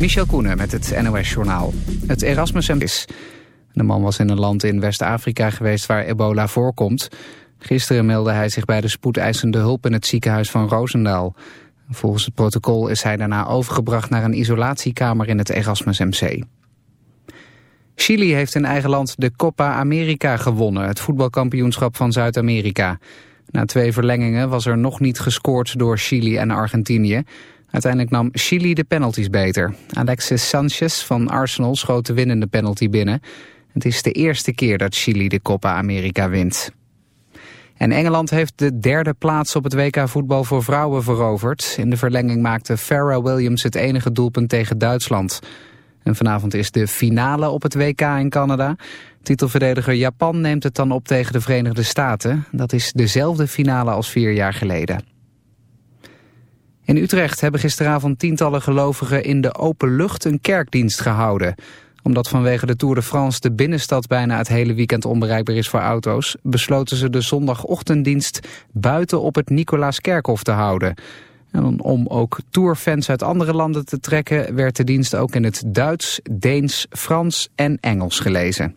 Michel Koenen met het NOS-journaal. Het Erasmus is. De man was in een land in West-Afrika geweest waar ebola voorkomt. Gisteren meldde hij zich bij de spoedeisende hulp in het ziekenhuis van Roosendaal. Volgens het protocol is hij daarna overgebracht naar een isolatiekamer in het Erasmus MC. Chili heeft in eigen land de Copa America gewonnen, het voetbalkampioenschap van Zuid-Amerika. Na twee verlengingen was er nog niet gescoord door Chili en Argentinië. Uiteindelijk nam Chili de penalties beter. Alexis Sanchez van Arsenal schoot de winnende penalty binnen. Het is de eerste keer dat Chili de Copa America wint. En Engeland heeft de derde plaats op het WK voetbal voor vrouwen veroverd. In de verlenging maakte Farrah Williams het enige doelpunt tegen Duitsland. En vanavond is de finale op het WK in Canada. Titelverdediger Japan neemt het dan op tegen de Verenigde Staten. Dat is dezelfde finale als vier jaar geleden. In Utrecht hebben gisteravond tientallen gelovigen in de open lucht een kerkdienst gehouden. Omdat vanwege de Tour de France de binnenstad bijna het hele weekend onbereikbaar is voor auto's, besloten ze de zondagochtenddienst buiten op het Nicolaaskerkhof te houden. En om ook tourfans uit andere landen te trekken werd de dienst ook in het Duits, Deens, Frans en Engels gelezen.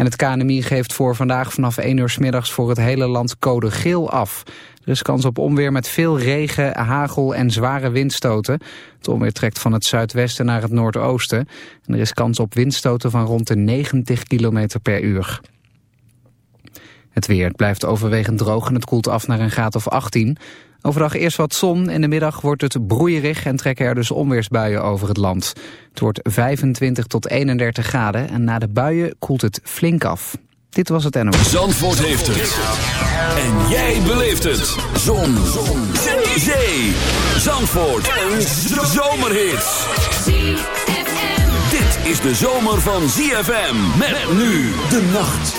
En het KNMI geeft voor vandaag vanaf 1 uur s middags voor het hele land code geel af. Er is kans op onweer met veel regen, hagel en zware windstoten. Het onweer trekt van het zuidwesten naar het noordoosten. En er is kans op windstoten van rond de 90 km per uur. Het weer blijft overwegend droog en het koelt af naar een graad of 18. Overdag eerst wat zon, in de middag wordt het broeierig en trekken er dus onweersbuien over het land. Het wordt 25 tot 31 graden en na de buien koelt het flink af. Dit was het NOS. Zandvoort heeft het. En jij beleeft het. Zon. zon. Zee. Zandvoort. Een zomerhit. Dit is de zomer van ZFM. Met nu de nacht.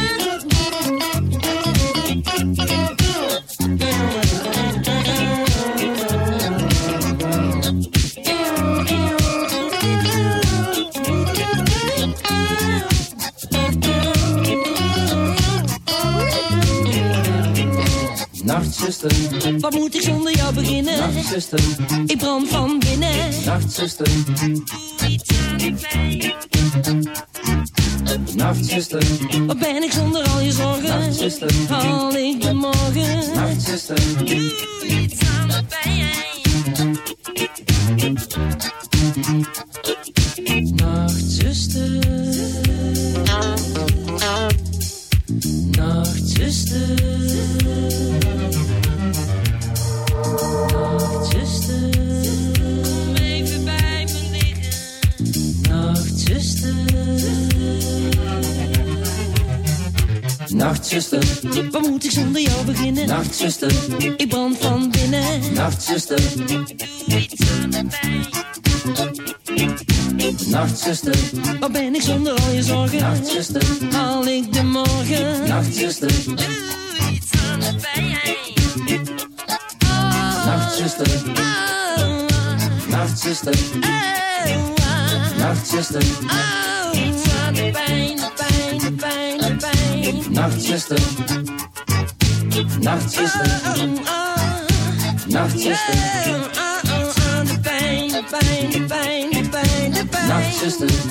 Wat moet ik zonder jou beginnen? Nachtzuster, Ik brand van binnen. Nachtzuster, Doe iets aan de pijn. Nachtzuster, Wat ben ik zonder al je zorgen? Nachtzuster, haal ik de morgen? Nachtzuster, Doe iets aan de pijn. Nachtzuster, just a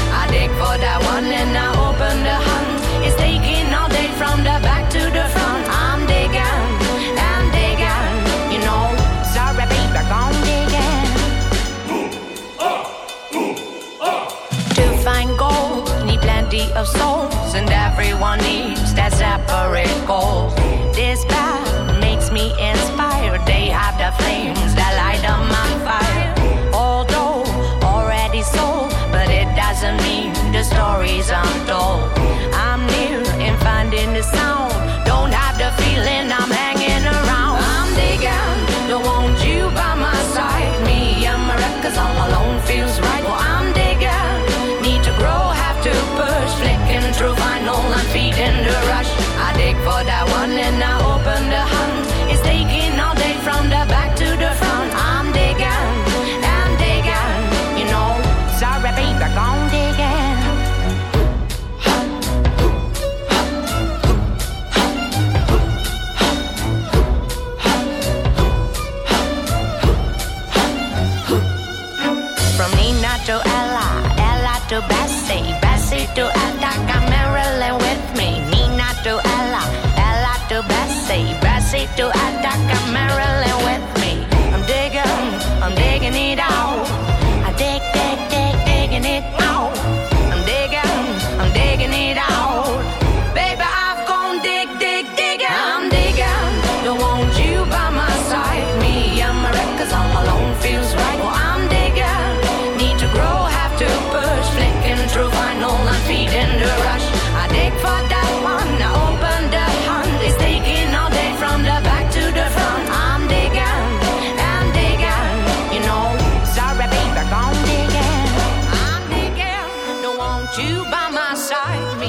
Dig for that one and I open the hunt. It's taking all day from the back to the front. I'm digging, I'm digging, you know. Sorry, baby, I'm digging. To find gold, need plenty of souls, and everyone needs to Attica, Maryland with me. I'm digging, I'm digging it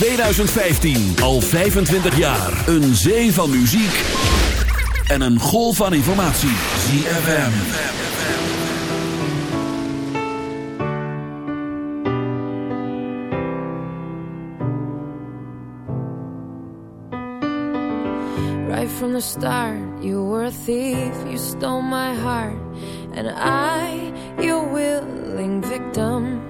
2015. Al 25 jaar. Een zee van muziek en een golf van informatie. ZFM. Right from the start, you were a thief. You stole my heart. And I, your willing victim.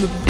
the